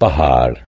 পাহাড়